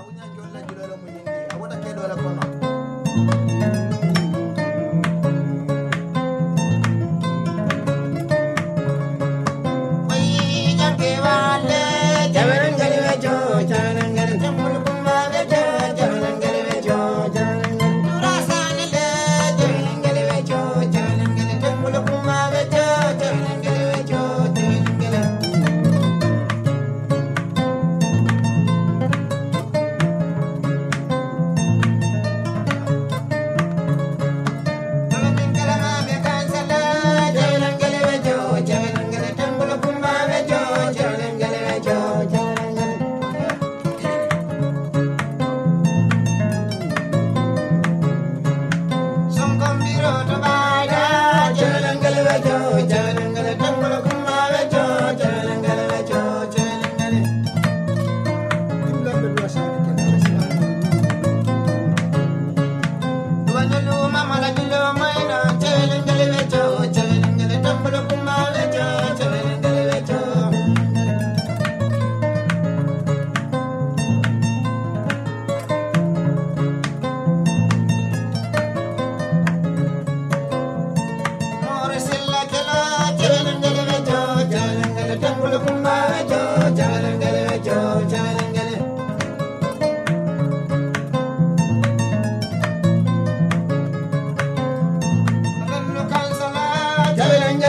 Aún yo la quiero muy bien. Ahora que lo la conozco. la Javelin,